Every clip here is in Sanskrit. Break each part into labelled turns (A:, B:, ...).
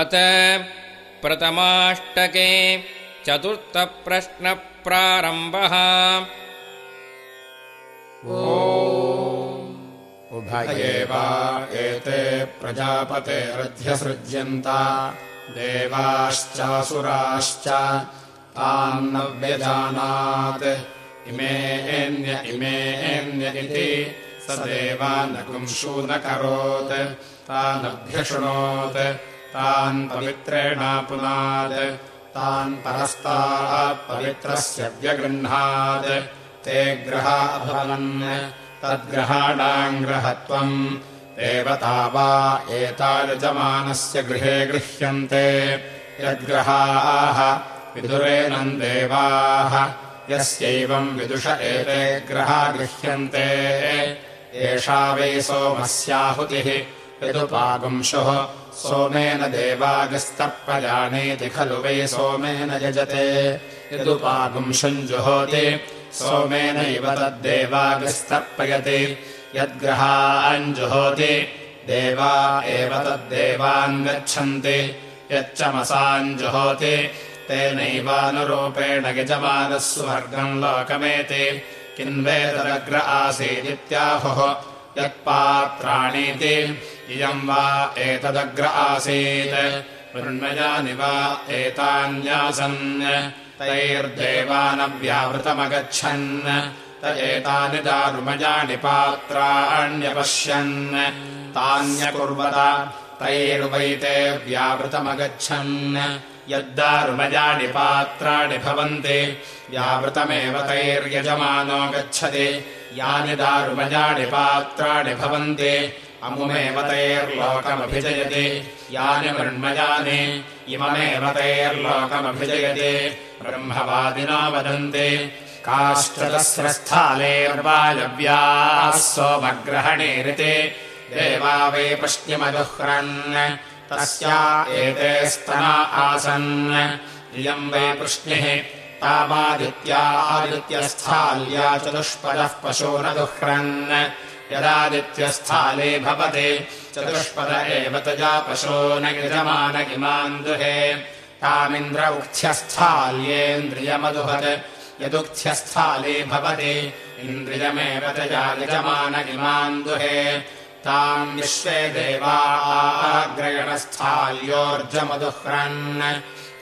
A: अत प्रथमाष्टके चतुर्थप्रश्नप्रारम्भः।
B: वा एते प्रजापतेरध्यसृज्यन्ता देवाश्चासुराश्च तान्न व्यजानात्। इमेऽन्य इमेऽन्य इति स देवानकुंशू न करोत् तानभ्यशृणोत् तान् पवित्रेणापुनात् तान् परस्तात् पवित्रस्य व्यगृह्णात् ते ग्रहा अभवन् तद्ग्रहाणाम् ग्रहत्वम्। देवता वा एतायजमानस्य गृहे गृह्यन्ते। यद्ग्रहाः विदुरेणम् देवाः यस्यैवम् विदुष एते ग्रहा गृह्यन्ते। एषा वै सोमस्याहुतिः यदुपागुंशुः सोमेन देवागस्तर्पयाणीति खलु वै सोमेन यजते। यदुपागुंशुम् जुहोति सोमेनैव तद्देवागस्तर्पयति यद्ग्रहाञ्जुहोति देवा एव तद्देवान् गच्छन्ति। यच्चमसाञ्जुहोति तेनैवानुरूपेण यजमानः स्वर्गम् लोकमेति। किन्वेतदग्र आसीदित्याहुः यत्पात्राणीति इयम् वा एतदग्र आसीत्। मृण्मयानि वा एतान्यासन्। तैर्देवानव्यावृतमगच्छन्। त एतानि दारुमयानि पात्राण्यपश्यन्। तान्यकुर्वत तैर्वैते व्यावृतमगच्छन्। यद्दारुमयानि पात्राणि भवन्ति व्यावृतमेव तैर्यजमानो गच्छति यानि दारुमयानि पात्राणि भवन्ति अमुमेव तैर्लोकमभिजयति। यानि मृण्मयानि इममेव तैर्लोकमभिजयति। ब्रह्मवादिना वदन्ति काश्चतस्रस्थालेर्वायव्याः सोमग्रहणेरिते देवा वै पश्चिमजुह्रन् तस्या एते स्तना आसन्। इयम् वै पृश्निः तामादित्या आदित्यस्थाल्या चतुष्पदः पशूनदुह्रन् यदादित्यस्थाले भवति चतुष्पद एव तजा पशो न यजमान इमान् दुहे। तामिन्द्र उक्थ्यस्थाल्येन्द्रियमदुहत् यदुक्थ्यस्थाले भवति इन्द्रियमेव यजमान इमान् दुहे। ताम् विश्वे देवाग्रयणस्थाल्योर्जमदुह्रन्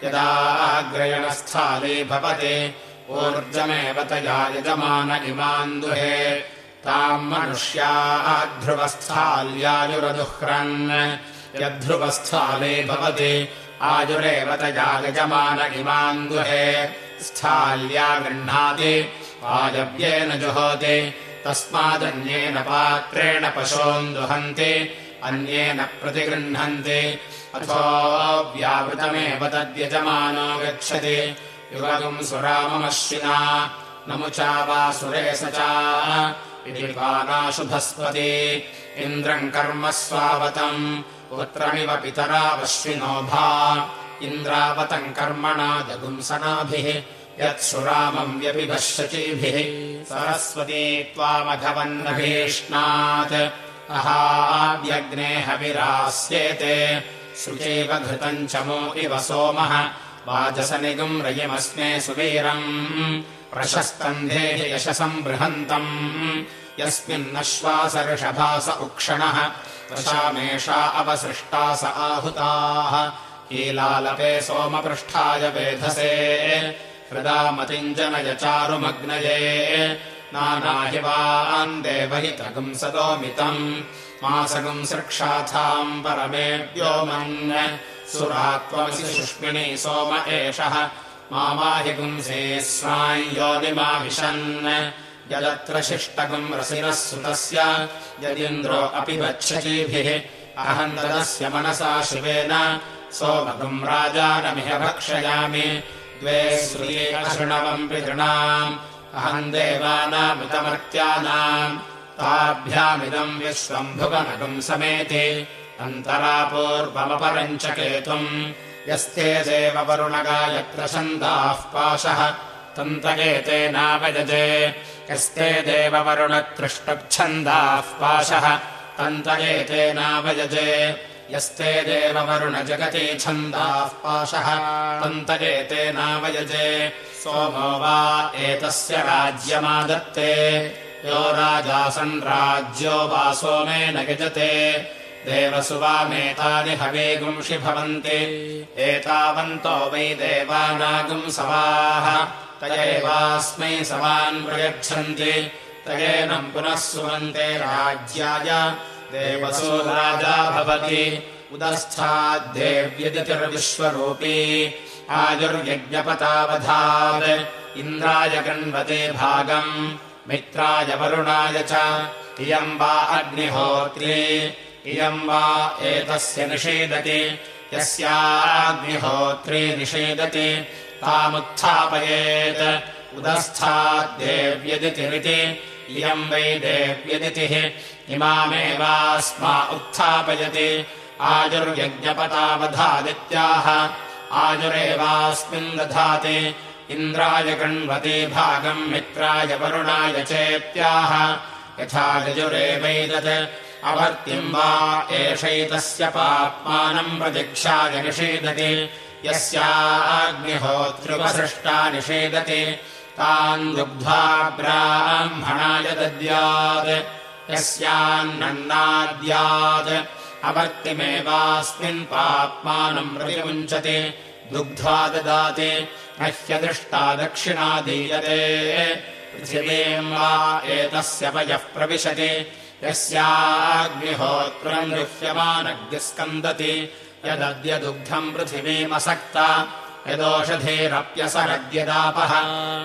B: यदाग्रयणस्थाले भवति ऊर्जमेव तया यजमान इमान् दुहे। ताम् मनुष्याध्रुवस्थाल्यायुरदुह्रन् यद्ध्रुवस्थाले भवति आयुरेव तया यजमान इमान् दुहे। स्थाल्या गृह्णाति वायव्येन जुहोति तस्मादन्येन पात्रेण पशोन् दुहन्ति अन्येन प्रतिगृह्णन्ति अथो व्यावृतमेव तद्यजमानो गच्छति। युगम् सुराममश्विना। नमुचा वा सुरेश च। इति पानाशुभस्पति इन्द्रम् कर्म स्वावतम्। पुत्रमिव पितरावश्विनोभा इन्द्रावतम् कर्मणा जगुंसनाभिः। यत्सुरामम् व्यपिभशचीभिः सरस्वती त्वामघवन्नभीष्णात् अहाव्यग्ने हविरास्येते शुचैव घृतम् चमो इव सोमः। वाजसनिगुम् रयिमस्मे सुवीरम्। प्रशस्तम् देहि यशसम् बृहन्तम् यस्मिन्नश्वासऋषभास उक्षणः। दशामेषा अवसृष्टा स आहुताः। कीलालपे सोमपृष्ठाय वेधसे। हृदामतिञ्जनय चारुमग्नये। नानाहिवान् देवहितगुम् सदोमितम् मासगुम् सृक्षाथाम् परमे व्योमन् सुरात्वमसि सुष्मिणी सोम एषः। मामाहिगुंसे स्वाञ्योनिमाविशन् यदत्र शिष्टगुम् रसिनः सुतस्य। यदिन्द्रो अपि गच्छतीभिः। अहम् तदस्य मनसा शिवेन। सोमगुम् राजानमिह भक्षयामि। द्वे श्रुये अशृणवम् पितृणाम्। अहम् देवानामृतमर्त्यानाम् ताभ्यामिदम् विश्वम् भुवनगुम् समेति अन्तरापूर्वमपरम् च केतुम् यस्ते देववरुणगायत्र छन्दाः पाशः तन्तयेतेनावयजे यस्ते देववरुणतृष्टच्छन्दाः पाशः तन्तयेतेनावयजे यस्ते देववरुणजगति छन्दाः पाशः तन्त एतेनावयजे सोमो वा एतस्य राज्यमादत्ते यो राजासन् राज्यो वा सोमेन यजते देवसुवामेतानि हवेगुंषि भवन्ति। एतावन्तो वै देवानागुंसवाः तय एवास्मै सवान् प्रयच्छन्ति। तयेनम् पुनः सुमन्ते राज्याय। देवसो राजा भवति। उदस्थाद्देव्यतिर्विश्वरूपी आयुर्यज्ञपतावधात्। इन्द्राय गण्वते भागम् मित्राय वरुणाय च इयम् वा अग्निहोत्री। इयम् वा एतस्य निषेदति। यस्याग्निहोत्री निषेदति। तामुत्थापयेत्। उदस्थाद्देव्यदितिरिति। इयम् वै देव्यदितिः। इमामेवास्मा उत्थापयति। आयुर्यज्ञपतावधादित्याह आयुरेवास्मिन् दधाति इन्द्राय गण्वते भागम् मित्राय वरुणाय चेत्याह। यथा यजुरेवैतत् अवर्तिम् वा एषैतस्य पाप्मानम् प्रतीक्षाय निषेधति। यस्याग्निहोत्रुपसृष्टा निषेधति। तान् दुग्ध्वा ब्राह्मणाय दद्यात्। यस्यान्नन्नाद्यात्। अवर्तिमेवास्मिन् पाप्मानम् प्रतिमुञ्चति दुग्ध्वा ददाति ह्यदृष्टा दक्षिणा दीयते। पृथिवीम् वा एतस्य पयः प्रविशति। यस्याग्निहोत्रम् गृह्यमानग्निस्कन्दति। यदद्य दुग्धम् पृथिवीमसक्ता। यदोषधेरप्यसरद्यदापः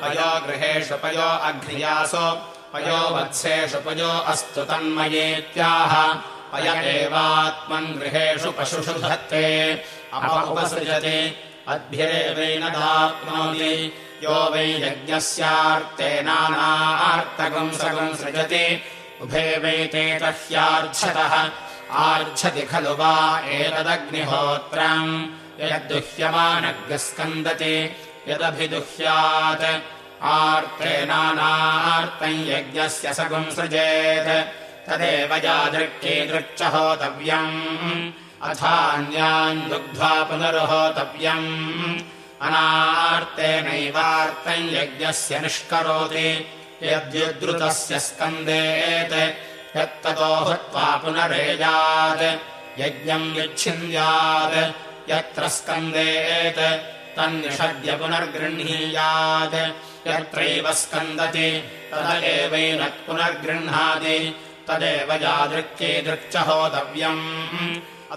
B: पयो गृहेषु पयो अघ्रियासो पयो वत्सेषु पयो अस्तु तन्मयेत्याह। पय एवात्मन् गृहेषु पशुषु धत्ते। उपसृजति अद्भिरेवेण दाप्नोति। यो वै यज्ञस्यार्तेनानार्तकम् सकम् सृजति। उभे वैते तह्यार्च्छतः। आर्च्छति खलु वा एतदग्निहोत्रम् यद्दुह्यमानग्निस्कन्दति यदभिदुह्यात्। आर्तेनानार्तम् यज्ञस्य सगुम् सृजेत्। तदेव यादृक्कीदृक्च होतव्यम् अथान्यान् दुग्ध्वा पुनर्होतव्यम् अनार्तेनैवार्तम् यज्ञस्य निष्करोति। यद्युद्रुतस्य स्कन्देत् यत्ततो हुत्वा पुनरेयात् यज्ञम् यच्छिन्द्यात् यत्र स्कन्देत् तन्निषद्य पुनर्गृह्णीयात्। यत्रैव स्कन्दति तद एवैनत्पुनर्गृह्णाति तदेव यादृक्कीदृक्च होतव्यम्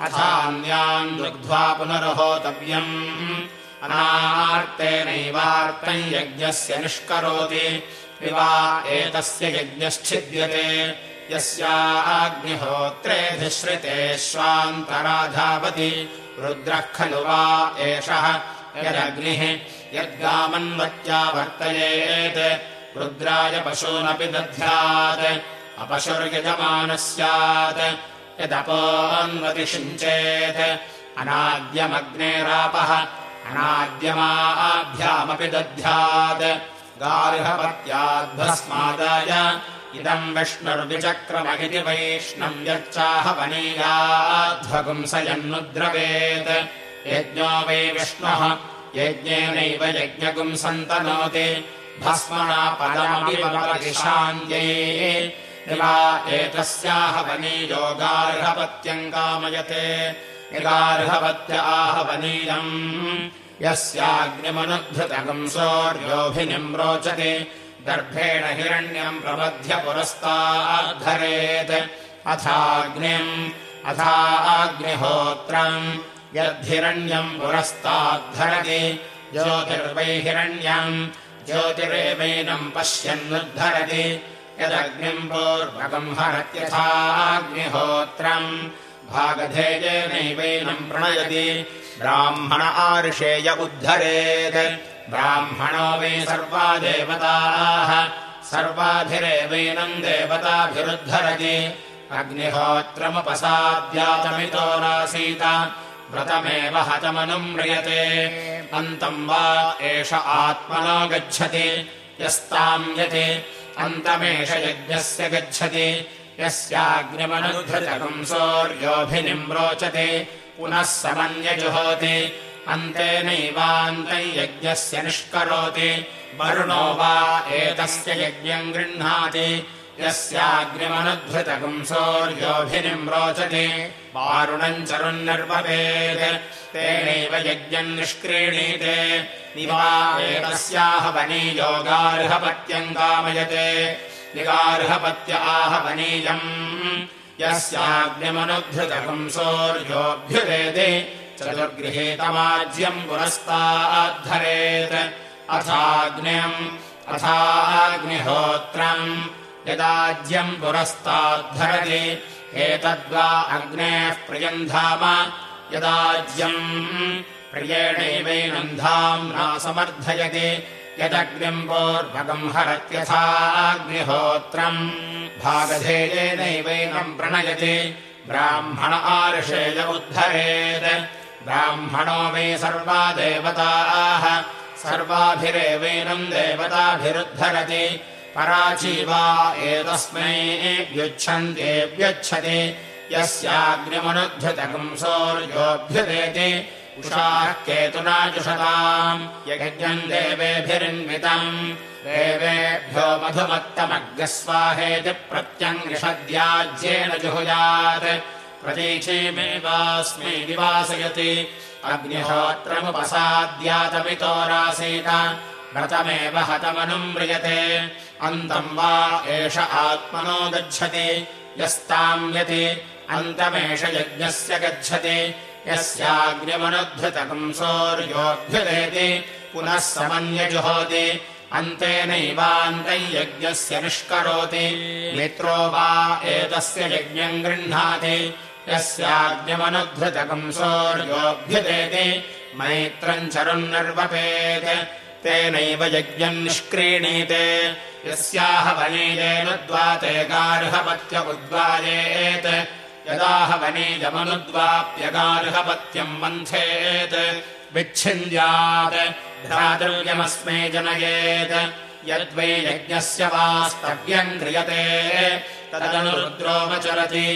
B: अथान्यान् दुग्ध्वा पुनर्होतव्यम्। अनार्तेनैवार्तम् यज्ञस्य निष्करोति। विवा एतस्य यज्ञश्चिद्यते। यस्याग्निहोत्रेऽधिश्रितेष्वान्तराधावति रुद्रः खलु वा एषः यदग्निः। यद्गामन्वत्या वर्तयेत्। रुद्राय पशूनपि दध्यात्। अपशुर्यजमानः स्यात् यदपोन्वतिषिञ्चेत्। अनाद्यमग्नेरापः अनाद्यमाभ्यामपि दध्यात्। गार्हपत्याद्भस्मादाय इदम् विष्णुर्विचक्रमगिति वैष्णव्यच्चाहवनीयाध्वगुंसयन्नुद्रवेत् यज्ञो वै विष्णुः यज्ञेनैव यज्ञगुम् सन्तनोति भस्मणा पदमभिशान्त्यै एतस्याहवनीयो गार्हपत्यम् कामयते गार्हपत्य आहवनीयम् यस्याग्निमनुद्धृतगम् सौर्योभिनिम् रोचते दर्भेण हिरण्यम् प्रबध्य पुरस्ताद्धरेत्। अथाग्निम् अथाग्निहोत्रम् यद्धिरण्यम् पुरस्ताद्धरति ज्योतिर्वै हिरण्यम् ज्योतिरेवैनम् पश्यन्नुद्धरति यदग्निम् पूर्वकम् हरत्यथाग्निहोत्रम्। भागधेयेनैवैनम् प्रणयति। ब्राह्मण आर्षेय उद्धरेत्। ब्राह्मणो वै सर्वा देवताः सर्वाभिरेवैनम् देवताभिरुद्धरति अग्निहोत्रमुपसाद्यातमितो नासीत। व्रतमेव हतमनुम् म्रियते। अन्तम् वा एष आत्मनो गच्छति। यस्ताम् यति अन्तमेष यज्ञस्य गच्छति। यस्याग्निमनुधृतकम् सौर्योऽभिनिम् रोचते पुनः समन्यजुहोति। अन्तेनैवान्तयज्ञस्य निष्करोति। वरुणो वा एतस्य यज्ञम् गृह्णाति। यस्याग्निमनुधृतकम् सौर्योऽभिनिम् रोचते वारुणम् चरुन्निर्वपेत्। तेनैव यज्ञम् निष्क्रीणीते। निवारेतस्याह वनीयोगार्हपत्यम् कामयते। निगार्हपत्य आहवनीयम् यस्याग्निमनुधृतकम् सौर्योऽभ्युदेति चतुर्गृहीतमाज्यम् पुरस्ताद्धरेत्। अथाग्न्यम् अथाग्निहोत्रम्। यदाज्यम् पुरस्ताद्धरति एतद्वा अग्नेः प्रियन्धाम यदाज्यम् प्रियेणैवैनन्धाम् नासमर्थयति यदग्निम् पूर्वकम् हरत्यथाग्निहोत्रम् भागधेयेनैवैनम् प्रणयति। ब्राह्मण आर्षेय उद्धरेत्। ब्राह्मणो वै सर्वा देवताः। सर्वाभिरेवैनम् देवताभिरुद्धरति पराची वा एतस्मै व्युच्छन्त्येव्यच्छति यस्याग्निमनुद्धृतकम् सौर्योऽभ्युदेति। उषाः केतुना जुषताम्। यज्ञम् देवेभिरिन्वितम्। देवेभ्यो मधुमत्तमग्रस्वाहेति प्रत्यङ्गिषद्याज्येन जुहुयात्। प्रतीचीमेवास्मै निवासयति। अग्निहोत्रमुपसाद्यातमितोरासीत व्रतमेव हतमनुम्रियते अन्तम् वा एष आत्मनो गच्छति यस्ताम्यति अन्तमेष यज्ञस्य गच्छति यस्याग्निमनुद्धृतकम् सौर्योऽभ्युदेति पुनः समन्यजुहोति अन्तेनैवान्तम् यज्ञस्य निष्करोति। मित्रो वा एतस्य यज्ञम् गृह्णाति यस्याग्निमनुद्धृतकम् सौर्योऽभ्युदेति मैत्रम् चरुन्निर्वपेत् तेनैव यज्ञम् निष्क्रीणीते यस्याह वनीजेनुद्वाते गार्हपत्य उद्वायेत् यदाह वनीजमनुद्वाप्यगार्हपत्यम् मन्थेत् विच्छिन्द्यात् भ्रातृर्यमस्मै जनयेत्। यद्वै यज्ञस्य वास्तव्यम् क्रियते तदनुरुद्रोपचरति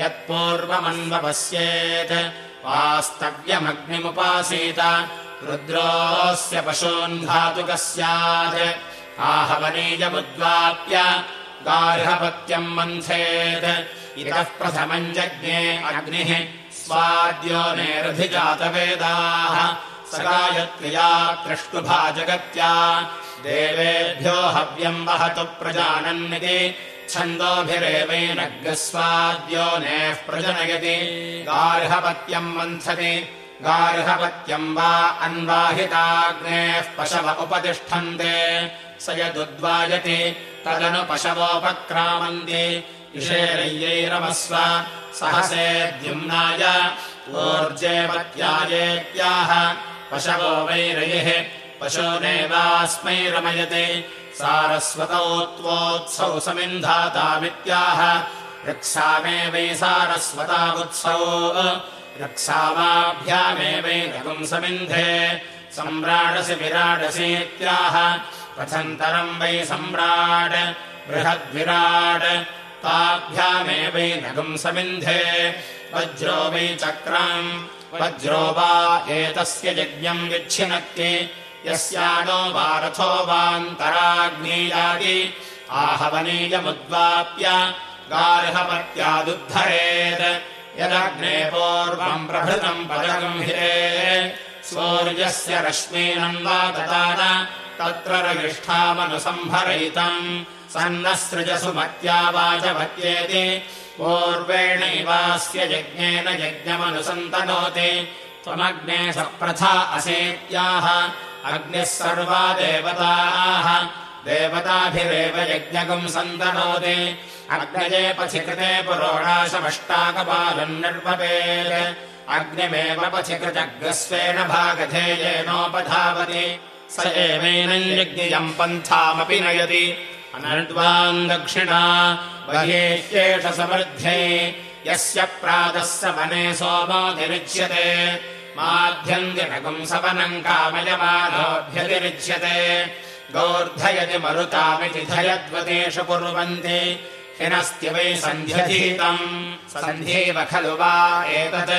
B: यत्पूर्वमन्वपश्येत्। वास्तव्यमग्निमुपासीत रुद्रोऽस्य पशून्धातुकः स्यात् आहवनीयमुद्वाप्य गार्हपत्यम् मन्थेत्। इतः प्रथमम् जज्ञे अग्निः स्वाद्यो नेरधिजातवेदाः। स गायत्र्या त्रष्टुभा जगत्या। देवेभ्यो हव्यम् वहतु प्रजानन्निति। छन्दोभिरेवैनग्रस्वाद्यो नेः प्रजनयति। गार्हपत्यम् मन्थति। गार्हपत्यम् वा अन्वाहिताग्नेः पशव उपतिष्ठन्ते स यदुद्वायति तदनु पशवोपक्रामन्ति। इषेरय्यैरमस्व सहसेद्युम्नाय ऊर्जेवत्यायेत्याह पशवो वैरयिः पशूनेवास्मै रमयति सारस्वतौ त्वोत्सौ समिन्धातामित्याह रक्षामे वै सारस्वतावुत्सौ रक्षामाभ्यामेवैनगुम् समिन्धे सम्राडसि विराडसीत्याह पथन्तरम् वै सम्राट् बृहद्विराट् ताभ्यामेवैनगुम् समिन्धे वज्रो वै चक्रम् वज्रो वा एतस्य यज्ञम् विच्छिनक्ति यस्यानो वा रथो वान्तराग्नीयादि आहवनीयमुद्वाप्य गार्हपत्यादुद्धरेत् यदग्ने पूर्वम् प्रभृतम् पदगम् हिरे सूर्यस्य रश्मीनम् वा ददान तत्र रगिष्ठामनुसम्भरयितम् सन्नः सृजसु मत्या वाचभत्येति पूर्वेणैवास्य यज्ञेन यज्ञमनुसन्तनोति। त्वमग्ने सप्रथा असेत्याह अग्निः सर्वा देवताः। देवताभिरेव यज्ञकम् सन्तनोति। अग्नये पथि कृते पुरोणाशमष्टाकपालम् निर्वपेत् अग्निमेव पथि कृतग्रस्वेन भागधेयेनोपधावति स यज्ञयम् पन्थामपि नयति। अनर्द्वाम् दक्षिणा बह्येष्येष समृद्धे यस्य प्रातः स वने सोमोऽतिरिच्यते माध्यन्दिनगुम् सवनम् कामयमानोऽभ्यतिरिच्यते। गोर्धयति मरुतामिति धयद्वतेषु कुर्वन्ति। हिनस्ति वै सन्ध्यधीतम्। सन्ध्येव खलु वा एतत्।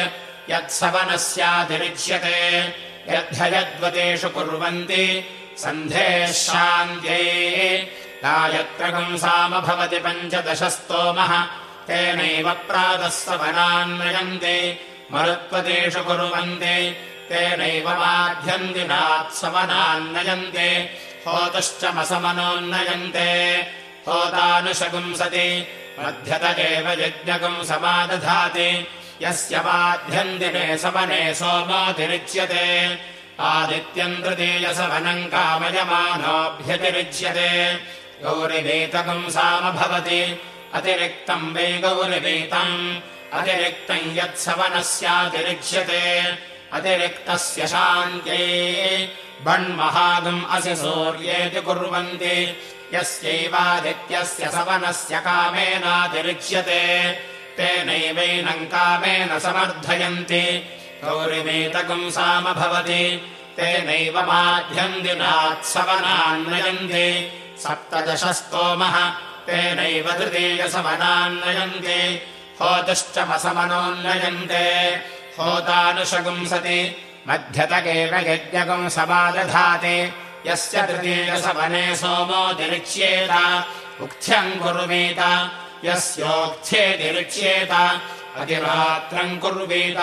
B: यत्सवनस्यातिरिच्यते यद्धयद्वतेषु कुर्वन्ति सन्धेः शान्त्यै गायत्रकंसामभवति पञ्चदशस्तोमः तेनैव प्रातः सवनान्नयन्ति मरुत्वतेषु कुर्वन्ति तेनैव माध्यन्दिनात्सवनान्नयन्ते होतश्च मसमनोन्नयन्ते होतानुशगुंसति मध्यत एव यज्ञकम् समादधाति यस्य माध्यन्दिने समने सोमोऽतिरिच्यते आदित्यम् तृतीयसवनम् कामयमानोऽभ्यतिरिच्यते। गौरिवेतकम् सामभवति अतिरिक्तम् वै गौरिवेतम् अतिरिक्तम् यत्सवनस्यातिरिच्यते अतिरिक्तस्य शान्त्ये बण्महागम् असि सूर्येति कुर्वन्ति। यस्यैवादित्यस्य सवनस्य कामेनातिरिच्यते तेनैवैनम् कामेन समर्थयन्ति। गौरिमेतकम् सामभवति। तेनैव माध्यन्दिनात्सवनान्नयन्ति सप्तदशस्तोमः। तेनैव तृतीयसवनान्नयन्ति होतश्चमसमनोन्नयन्ते। होतानुशगुंसति मध्यतकेव यज्ञकम् समादधाति। यस्य तृतीयसवने सोमोऽतिरिच्येत उक्थ्यम् कुर्वीत यस्योक्थ्येतिरिच्येत अतिरात्रम् कुर्वीत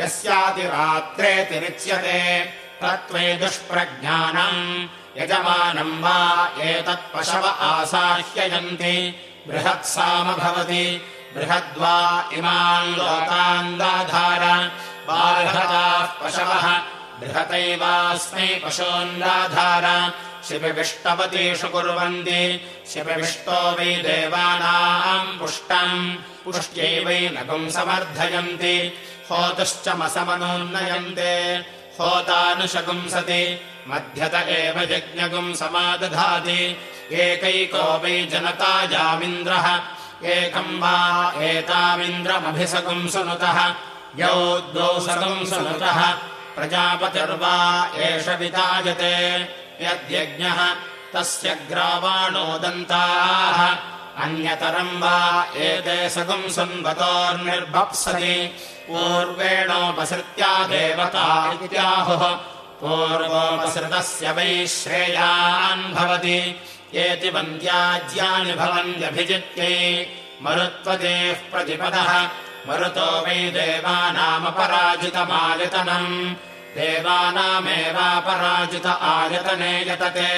B: यस्यातिरात्रेतिरिच्यते तत्त्वे दुष्प्रज्ञानम् यजमानम् वा एतत्पशव आसाह्ययन्ति। बृहत्साम भवति। बृहद्वा इमान् लोकान् दाधार बालहताः पशवः बृहतैवास्मै पशून्दाधार शिपिविष्टवतीषु कुर्वन्ति। शिपिविष्टो वै देवानाम् पुष्टम्। पुष्ट्यैवैनकम् समर्थयन्ति। होतश्चमसमनोन्नयन्ते होतानुशगुंसति मध्यत एव यज्ञगुम् समादधाति। एकैको वै जनतायामिन्द्रः एकम् वा एतामिन्द्रमभिसगुम् सुनुतः। यौ द्वौ सगुम् सुनुतः। प्रजापतिर्वा एष वितायते यद्यज्ञः तस्य ग्रावाणोदन्ताः अन्यतरम् वा एते सगुम् संवतोर्निर्भप्सति पूर्वेणोपसृत्या देवता इत्याहुः। पूर्वोपसृतस्य वै श्रेयान् भवति। एति वन्द्याज्यानि भवन्त्यभिजित्यै मरुत्वतेः प्रतिपदः। मरुतो वै देवानामपराजितमायतनम् देवानामेवापराजित आयतने यतते।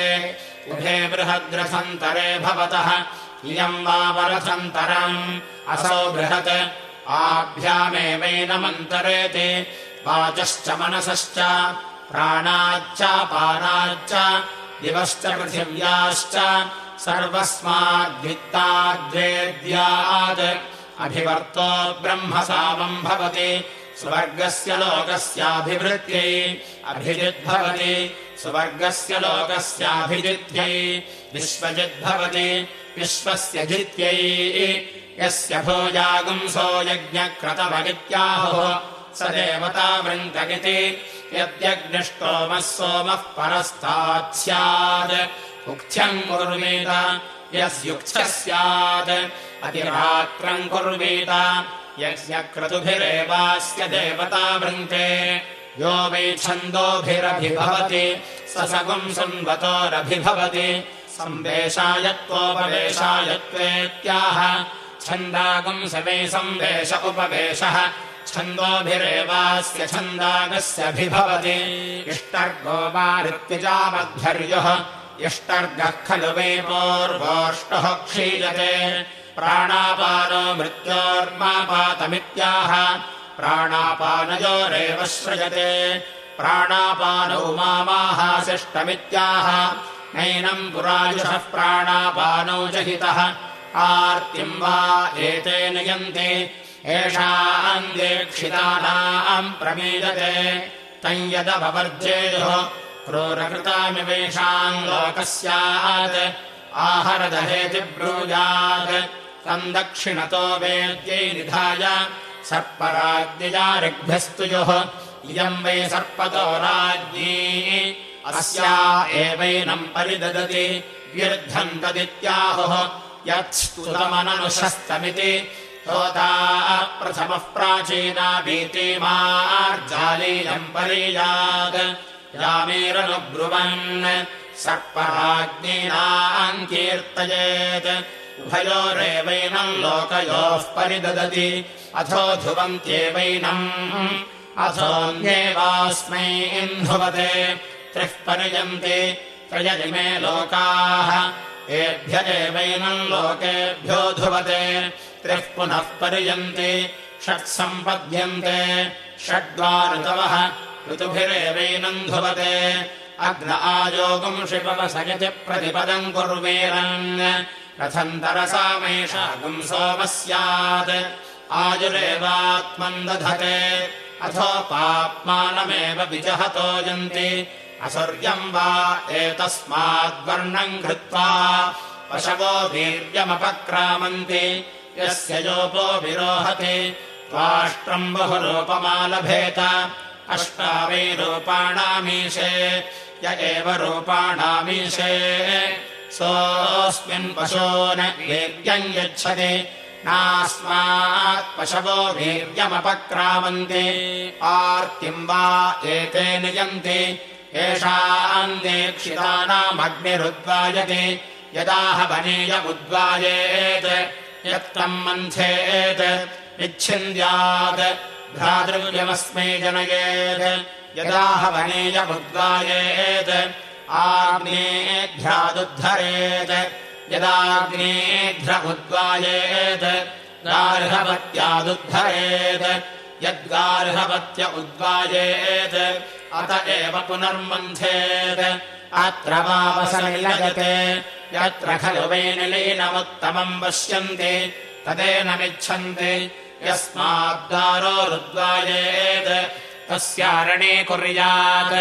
B: उभे बृहद्रथन्तरे भवतः इयम् वा वरथन्तरम्। असौ बृहत्। आभ्यामेवैनमन्तरेति वाचश्च मनसश्च प्राणाच्चापानाच्च दिवश्च पृथिव्याश्च सर्वस्माद्वित्ताद्वेद्यात्। अभिवर्तो ब्रह्मसामम् भवति स्वर्गस्य लोकस्याभिवृत्यै अभिजिद्भवति। स्वर्गस्य लोकस्याभिजित्यै विश्वजिद्भवति। विश्वस्य जित्यै यस्य भोजागुंसो यज्ञक्रतमगित्याहुः स देवतावृङ्कगिति यद्यग्निष्टोमः सोमः परस्तात्। स्यात् उक्थ्यम् कुर्वीत। यस्युक्थ्यः स्यात्। अतिरात्रम् कुर्वीत यस्य क्रतुभिरेवास्य देवतावृङ्के यो वै छन्दोभिरभिभवति स सगुम् संवतोरभिभवति संवेशायत्वोपवेशायत्वेत्याह छन्दागुम् स वै संवेश उपवेशः। छन्दोभिरेवास्य छन्दागस्यभिभवति इष्टर्गो वारित्यजामध्वर्युः इष्टर्गः खलु वै पूर्वोष्टः क्षीयते प्राणापानो मृत्योर्मापातमित्याह। प्राणापानयोरेव श्रयते प्राणापानौ मामाहासिष्टमित्याह नैनम् पुरायुषः प्राणापानौ जहितः आर्तिम् वा एते नयन्ति। एषाम् दीक्षितानाम् प्रमीयते। तम् यदपवर्जेयुः क्रूरकृतामिवेषाम् लोकस्यात्। आहरदहेति ब्रूयात् तम् दक्षिणतो वेद्यै निधाय सर्पराज्ञया ऋग्भ्यस्तुयोः इयम् वै सर्पतो राज्ञी। अस्या एवैनम् परिददति व्यर्थम् तदित्याहुः यत्स्तुतमननुशस्तमिति होताः प्रथमः प्राचीना भीतिमार्जालीयम् परीयात् यामेरनुब्रुवन् सर्पराज्ञीनाम् कीर्तयेत् उभयोरेवैनम् लोकयोः परिददति। अथो ध्रुवन्त्येवैनम्। अथोऽन्येवास्मै इन्धुवते त्रिः पर्यन्ते त्रयजिमे लोकाः। एभ्य एवैनम् लोकेभ्यो ध्रुवते। त्रिः पुनः पर्यन्ते षट्सम्पद्यन्ते ऋतवः ऋतुभिरेवैनम् ध्रुवते। अग्न आयोगम् शिपवसयति प्रतिपदम् कुर्वेरन् रथम् तरसामेषागुम् सोमः स्यात् आयुरेवात्मम् दधते अथोपाप्मानमेव विजहतोयन्ति असुर्यम् वा एतस्माद्वर्णम् कृत्वा पशवो वीर्यमपक्रामन्ति। यस्य योपो विरोहति। त्वाष्ट्रम् बहुरूपमालभेत। अष्टावै रूपाणामीशे। य एव रूपाणामीशे सोऽस्मिन् पशून् वीर्यम् यच्छति। नास्मात् पशवो वीर्यमपक्रामन्ति आर्तिम् वा एते नियन्ति। येषाम् दीक्षितानामग्निरुद्वायति यदाह उद्वायेत्। यत्तम् मन्थेत्। विच्छिन्द्यात् भ्रातृव्यमस्मै जनयेत्। यदाह वनीयमुद्वायेत् आग्नेभ्यादुद्धरेत् यदाग्नेभ्य उद्वायेत् गार्हवत्यादुद्धरेत् यद्गार्हवत्य उद्वायेत् अत एव पुनर्मन्थेत्। अत्र वावसनिलगते यत्र खलु वेनिलीनमुत्तमम् पश्यन्ति तदेनमिच्छन्ति तस्यारणे कुर्यात्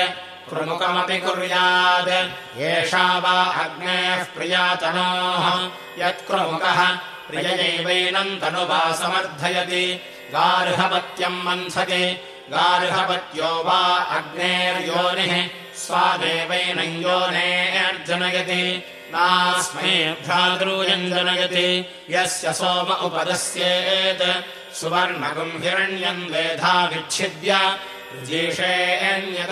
B: प्रमुखमपि कुर्यात् एषा वा अग्नेः प्रियातनोः। यत्कृमुखः प्रिययैवैनम् तनुवा समर्थयति। गार्हपत्यम् मन्थति। गार्हपत्यो वा अग्नेर्योनिः। स्वादेवैनम् योनेऽर्जनयति। नास्मै भ्रातॄयम् जनयति। यस्य सोम उपदस्येत्। सुवर्णगुम् हिरण्यम् वेधा विच्छिद्य जीषेऽन्यदाधूनुयात्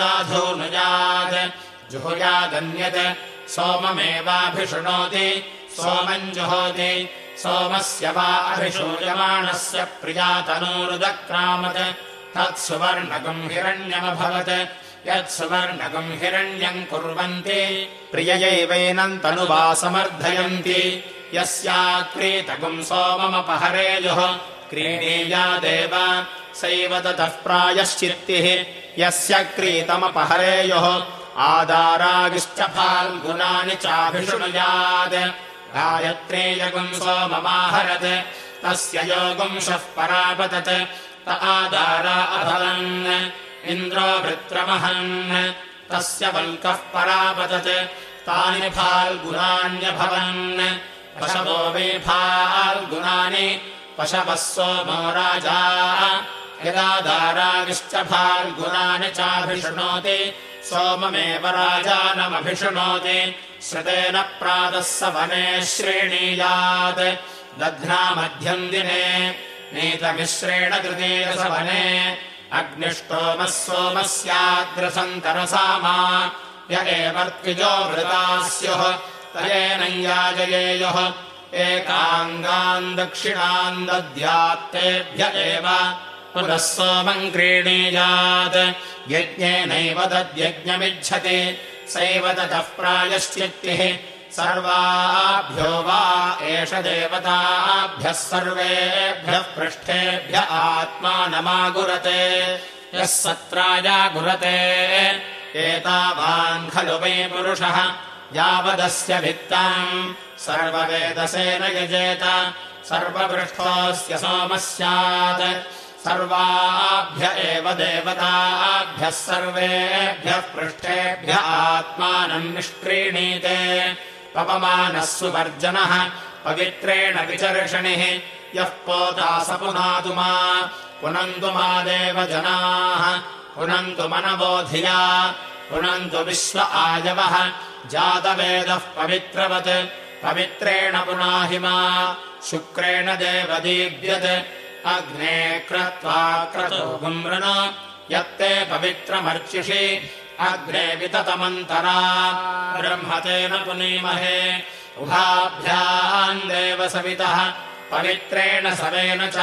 B: जुहुयादन्यत् सोममेवाभिषृणोति सोमम् जुहोति। सोमस्य वा अभिषूयमाणस्य प्रियातनूरुदक्रामत्। तत्सुवर्णगम् हिरण्यमभवत्। यत्सुवर्णगम् हिरण्यम् कुर्वन्ति। प्रिययैवैनम् तनुवा समर्थयन्ति। यस्याक्रीतगुम् सोममपहरेयुः क्रीणीयादेव सैव ततः प्रायश्चित्तिः। यस्य क्रीतमपहरेयुः। आदारागिश्च फाल्गुनानि चाभिषृणुयात् गायत्रेयगुम् सोममाहरत्। तस्य योगुंशः परापतत्। त आदारा अभवन्। इन्द्रो वृत्रमहन् तस्य वल्कः परापतत्। तानि फाल्गुनान्यभवन्। पशवो वै फाल्गुनानि पशवः सोमो राजा। यदा दारागिश्च फाल्गुनानि चाभिषृणोति सोममेव राजानमभिषृणोति श्रुतेन प्रातः स वने श्रेणीयात्। दध्ना मध्यम् दिने नीतमिश्रेण तृतीयसवने अग्निष्टोमः सोमस्याग्रसन्तरसामा य एवर्त्विजो वृता स्युः तयेनम् याजयेयुः एकाङ्गाम् दक्षिणाम् दद्यात्तेभ्य एव पुनः सोमम् क्रीणीयात्। यज्ञेनैव तद्यज्ञमिच्छति। सैव ततः प्रायश्चित्तिः। सर्वाभ्यो वा एष देवताभ्यः सर्वेभ्यः पृष्ठेभ्य आत्मानमागुरते। यः सत्रायागुरते। एतावान् खलु वै पुरुषः यावदस्य भित्ताम् सर्ववेदसेन यजेत सर्वपृष्ठोऽस्य सोमः स्यात् सर्वाभ्य एव देवताभ्यः सर्वेभ्यः पृष्ठेभ्य आत्मानम् निष्क्रीणीते। पवमानः सुवर्जनः पवित्रेण विचर्षणिः। यः पोता स पुनातु मा पुनन्तु मा देवजनाः। पुनन्तु मनबोधिया पुनन्तु विश्व आयवः जातवेदः पवित्रवत्। पवित्रेण पुनाहिमा शुक्रेण देवदीव्यत् अग्ने क्रत्वा क्रतो गुम्रन यत्ते पवित्रमर्चिषि। अग्ने विततमन्तरा ब्रह्मतेन पुनीमहे। उभाभ्याम् देव सवितः पवित्रेण सवेन च।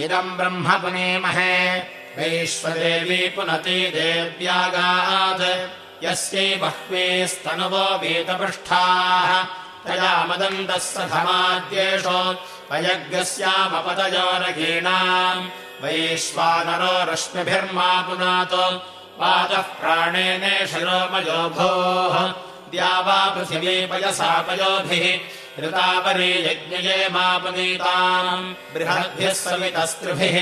B: इदम् ब्रह्म पुनीमहे। वैश्वदेवी पुनति देव्यागात् यस्यै बह्वीस्तनुवो वीतपृष्ठाः तया मदन्तः सधमाद्येषो वयज्ञस्यामपतयोरगीणाम् वैश्वानरो रश्मिभिर्मा पुनातो वातः प्राणेने शिरोमयो भोः। द्यावा पृथिवीपयसापयोभिः ऋतापरी यज्ञये मा पुनीताम्। बृहद्भिः सवितस्त्रिभिः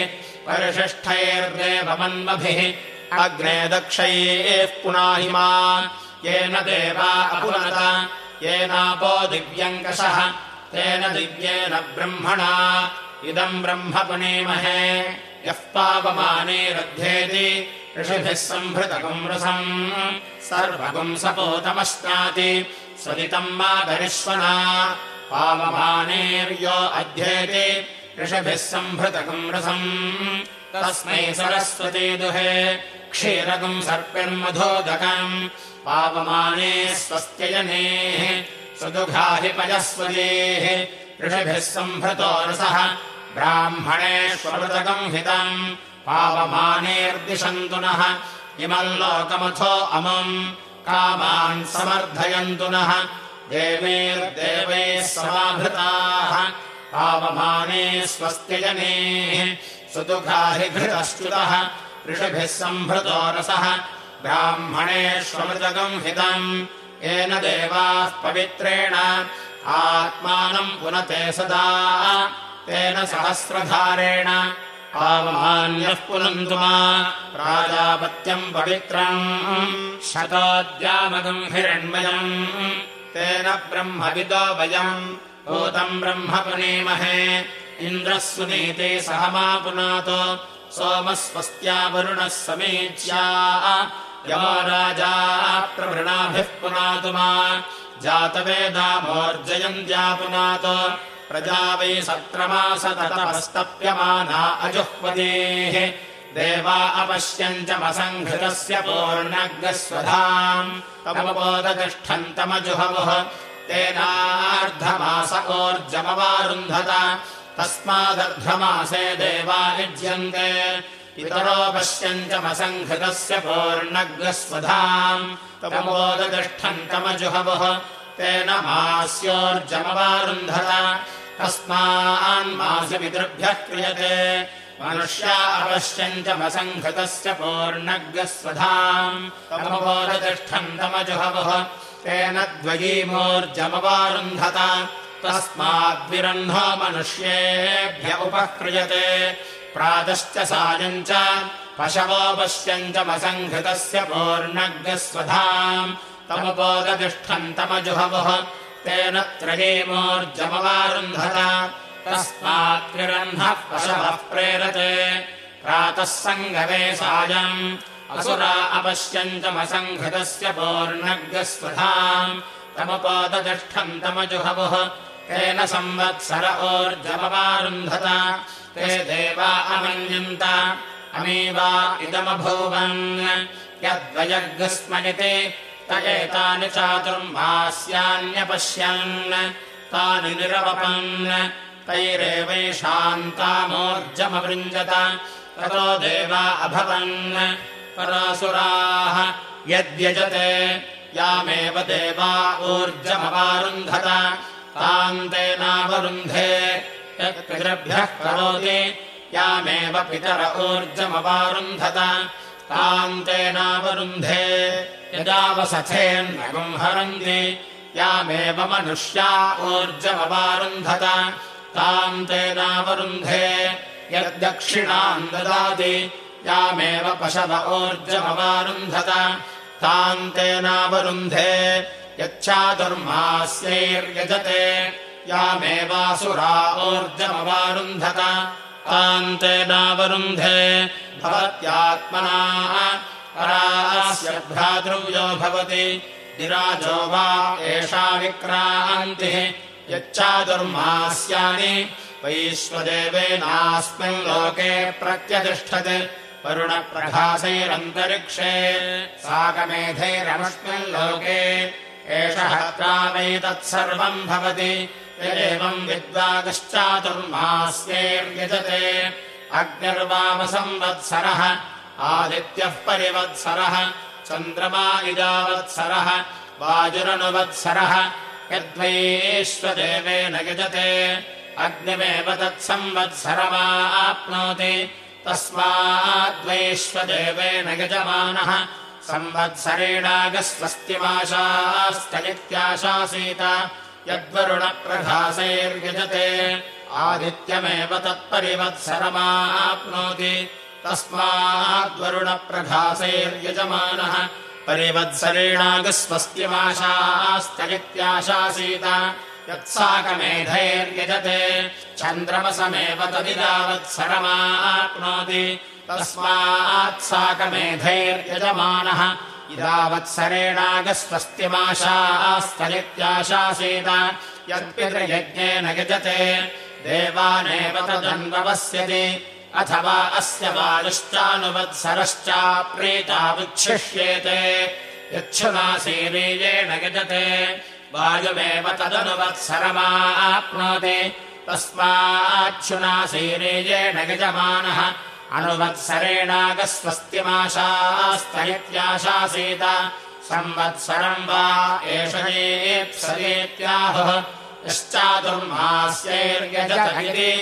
B: परिशिष्ठैर्देवमन्मभिः अग्ने दक्षैः पुनाहिमा येन देवा अपुनत येनापो दिव्यङ्कषः तेन दिव्येन ब्रह्मणा। इदम् ब्रह्म पुनीमहे यः पावमानेरध्येति ऋषिभिः सम्भृतकम् रसम्। सर्वगुम् सपोतमश्नाति स्वदितम् मातरिश्वना पावमानेर्यो अध्येति ऋषिभिः सम्भृतकम् रसम् तस्मै सरस्वती दुहे। क्षीरकम् सर्पिर्मधोदकम् पावमाने स्वस्त्ययनेः सुदुघाहि पयस्वतीः ऋषिभिः सम्भृतो रसः। ब्राह्मणेष्वमृतकम् हितम् पावमानेर्दिशन्तु नः। इमम् लोकमथो अमुम् कामान् समर्थयन्तु नः। देवैर्देवैः समाभृताः। पावमाने स्वस्त्यजनेः सुदुघाहि घृतश्च्युतः ऋषिभिः सम्भृतो रसः। ब्राह्मणेष्वमृतकम् हितम्। येन देवाः पवित्रेण आत्मानम् पुनते सदा। तेन सहस्रधारेण पावमान्यः पुनन्तु मा। प्राजापत्यम् पवित्रम् शतोद्यामगम् हिरण्मयम्। तेन ब्रह्मविदो वयम् भूतम् ब्रह्म पुनीमहे इन्द्रः सुनीते सह मा पुनातो। सोमः स्वस्त्या वरुणः समीच्या यमो राजा प्रवृणाभिः पुनातु मा। जातवेदामोर्जयन्त्या पुनातो प्रजा वै सत्रमासततपस्तप्यमाना अजुह्वतीः। देवा अपश्यम् च मसङ्घृतस्य पूर्णग्रस्वधाम्। तमबोधतिष्ठन्तमजुहवः तेनार्धमास ओर्जमवारुन्धत तस्मादर्धमासे देवा युज्यन्ते पितरो पश्यम् च मसङ्घृतस्य पूर्णग्रस्वधाम् तमबोधतिष्ठन्तमजुहवः तेन मास्योर्जमवारुन्धत। तस्मान्मासि पितृभ्यः क्रियते। मनुष्या अपश्यम् च मसङ्घृतस्य पूर्णग्रस्वधाम् तमबोधतिष्ठन्तमजुहवः तेन द्वयीमोर्जमवारुन्धत तस्माद्विरह्नो मनुष्येभ्य उपक्रियते प्रातश्च सायम् च पशवो पश्यम् च मसङ्घृतस्य पूर्णग्रस्वधाम् तमुपोदतिष्ठन्तमजुहवः तेन त्रयीमोर्जमवारुन्धत। तस्मात्विरह्नः पशवः प्रेरते। प्रातः सङ्गवे सायम्। असुरा अपश्यम् च मसङ्घृतस्य पूर्णग्रस्वधाम् तमुपोदतिष्ठन्तमजुहवः तेन संवत्सर ओर्जमवारुन्धत ते देवा अमन्यन्त अमीवा इदमभूवन्। यद्वयग्स्मयते त एतानि चातुर्मास्यान्यपश्यन् तानि निरवपन्। तैरेवैषान्तामोर्जमवृञ्जत ततो देवा अभवन्। परासुराः यद्यजते यामेव देवा ऊर्जमवारुन्धत तान्तेनावरुन्धे यत्पितृभ्यः करोति यामेव पितर ऊर्जमवारुन्धत। तान्तेनावरुन्धे यदावसथेन्नगम् हरन्ति यामेव मनुष्या ऊर्जमवारुन्धत। ताम् तेनावरुन्धे ददाति यामेव पशव ऊर्जमवारुन्धत। ताम् तेनावरुन्धे यच्छादुर्मास्यैर्यजते यामेवासुरा ऊर्जमवारुन्धत। ताम् तेनावरुन्धे भवत्यात्मना परास्य भ्रातृव्यो भवति। विराजो वा एषा विक्रान्तिः। यच्चादुर्मास्यानि वैश्वदेवेनास्मिन् लोके प्रत्यतिष्ठत्। वरुणप्रभासैरन्तरिक्षे। साकमेधैरमुष्मिन् लोके एष हत्रावैतत्सर्वम् भवति एवम् विद्वागश्चातुर्मास्यैर्यजते अग्निर्वामसंवत्सरः आदित्यः परिवत्सरः चन्द्रमा इजावत्सरः वाजुरनुवत्सरः यद्वैश्वदेवेन यजते। अग्निमेव तत्संवत्सरमाप्नोति तस्माद्वैश्वदेवेन यजमानः संवत्सरेणागस्वस्तिमाशास्तलित्याशासीत यद्वरुणप्रभासैर्यजते आदित्यमेव तत्परिवत्सरमाप्नोति। तस्माद्वरुणप्रभासैर्यजमानः परिवत्सरेणागस्वस्तिमाशास्तलित्याशासीत यत्साकमेधैर्यजते चन्द्रमसमेव तदिदावत्सरमाप्नोति तस्मात् साकमेधैर्यजमानः। यत्पितृयज्ञेन यजते। देवानेव तदन्वपस्यति अथवा अस्य वायुश्चानुवत्सरश्चाप्रीतावुच्छिष्येते यच्छुनासीरीयेण यजते। वायुमेव तदनुवत्सरमाप्नोति। तस्माच्छुनासीरीयेण यजमानः अनुवत्सरेणागस्वस्तिमाशास्तयित्याशासीत। संवत्सरम् वा एष येत्सरेत्याहुः यश्चातुर्मास्यैर्यजत इति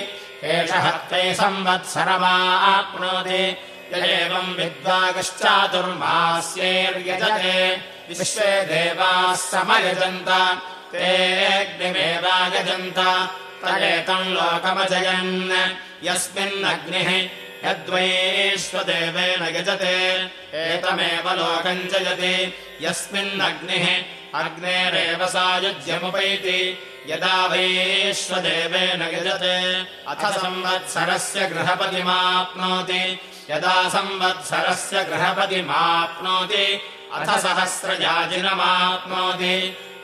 B: एष हत्यै संवत्सरमाप्नोति। यदेवम् विद्वागश्चातुर्मास्यैर्यजते विश्वे देवाः समयजन्त। तेऽग्निमेवायजन्त तदेतम् लोकमजयन्। यस्मिन्नग्निः यद्वैश्वदेवेन यजते एतमेव लोकम् जयति। यस्मिन्नग्निः अग्नेरेव सायुज्यमुपैति यदा वैश्वदेवेन यजते अथ संवत्सरस्य गृहपतिमाप्नोति। यदा संवत्सरस्य गृहपतिमाप्नोति अथ सहस्रजाजिनमाप्नोति।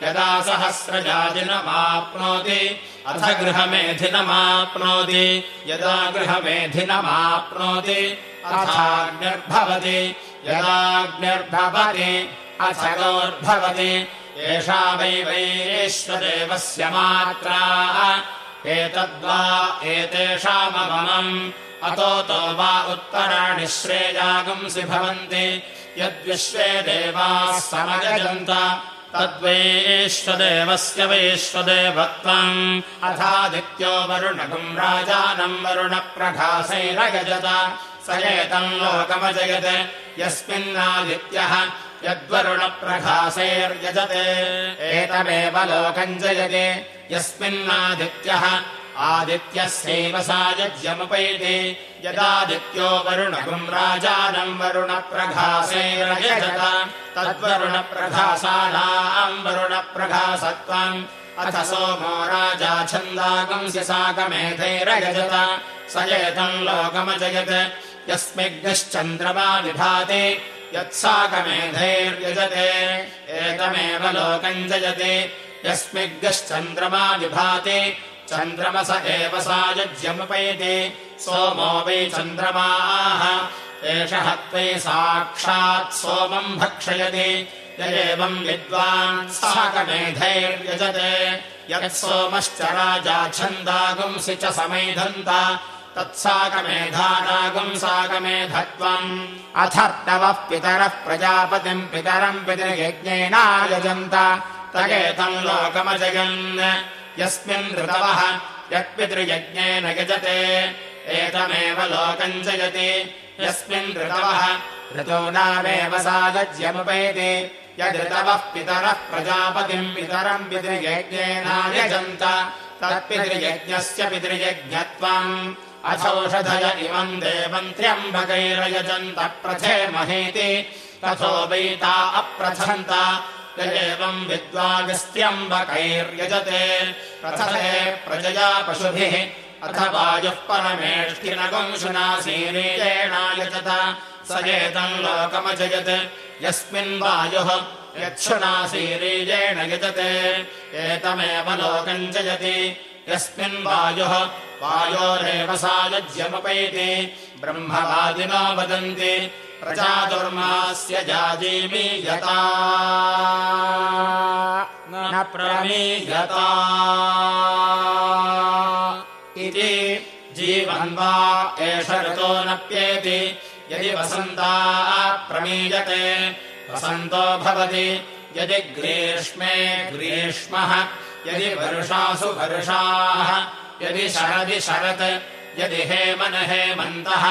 B: यदा सहस्रजाजिनमाप्नोति अथ गृहमेधिनमाप्नोति। यदा गृहमेधिनमाप्नोति अथाग्निर्भवति। यदाग्निर्भवति अथ गोर्भवति एषा वै वैश्वदेवस्य मात्रा। एतद्वा एतेषाममम् अतोतो वा उत्तराणि श्रेयागुंसि भवन्ति। यद्विश्वे देवाः समगजन्त तद्वैश्वदेवस्य वैश्वदेवत्वम् अथादित्यो वरुणगुम् राजानम् वरुणप्रभासैरगजत स एतम् लोकमजयत् यस्मिन्नादित्यः यद्वरुणप्रभासैर्यजते एतमेव लोकम् जयते यस्मिन्नादित्यः आदित्यस्यैव सायुज्यमुपैति यदादित्यो वरुणगुम् राजानम् वरुणप्रघासैरयजत तद्वरुणप्रघासानाम् वरुणप्रघासत्वम् अथ सोमो राजा छन्दागंसि साकमेधैरयजत स एतम् लोकमजयत्। यस्मिग्निश्चन्द्रमा विभाति यत्साकमेधैर्यजते एतमेव लोकम् जयति। यस्मिग्गश्चन्द्रमा विभाति चन्द्रमस एव सायुज्यमुपैति सोमो वै चन्द्रमाः। एष हत्वै साक्षात् सोमम् भक्षयति। य एवम् विद्वान् साकमेधैर्यजते। यत् छन्दागुंसि च समैधन्त। तत्साकमेधानागुम् साकमेधत्वम्। अथर्तवः पितरः प्रजापतिम् पितरम् पितृयज्ञेनायजन्त तगेतम् लोकमजयन् यस्मिन् ऋतवः यत्पितृयज्ञेन यजते। एतमेव लोकम् जयति। यस्मिन् ऋतवः ऋतूनामेव सागज्यमुपैति यदृतवः पितरः प्रजापतिम् पितरम् पितृयज्ञेनायजन्त। तत्पितृयज्ञस्य पितृयज्ञत्वम् अथौषधय इमम् देवम् प्रथेमहेति तथो वैता अप्रथन्त एवम् विद्वागस्त्यम्बकैर्यजते। प्रथते प्रजया पशुभिः। अथ वायुः परमेष्टिनगुंशुनासीरीयेणायजत स एतम् लोकमजयत्। यस्मिन् वायुः यच्छुनासीरीजेण यजते। एतमेव लोकम् जयति। यस्मिन् वायुः वायोरेव सायुज्यमुपैति ब्रह्मवादिनो वदन्ति प्रजादुर्मास्य जाजीमीयता न प्रमीयता। इति जीवन् वा एष ऋतो नप्येति यदि वसन्ता प्रमीयते वसन्तो भवति। यदि ग्रीष्मे ग्रीष्मः यदि वर्षासु वर्षाः यदि शरदि शरत् यदि हेमन हेमन्तः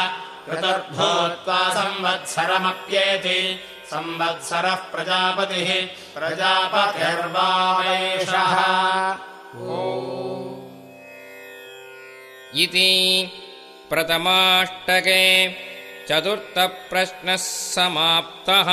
B: संवत्सरमप्येति। संवत्सरः प्रजापतिः। प्रजापतिर्वामेषः।
A: इति प्रथमाष्टके चतुर्थप्रश्नः समाप्तः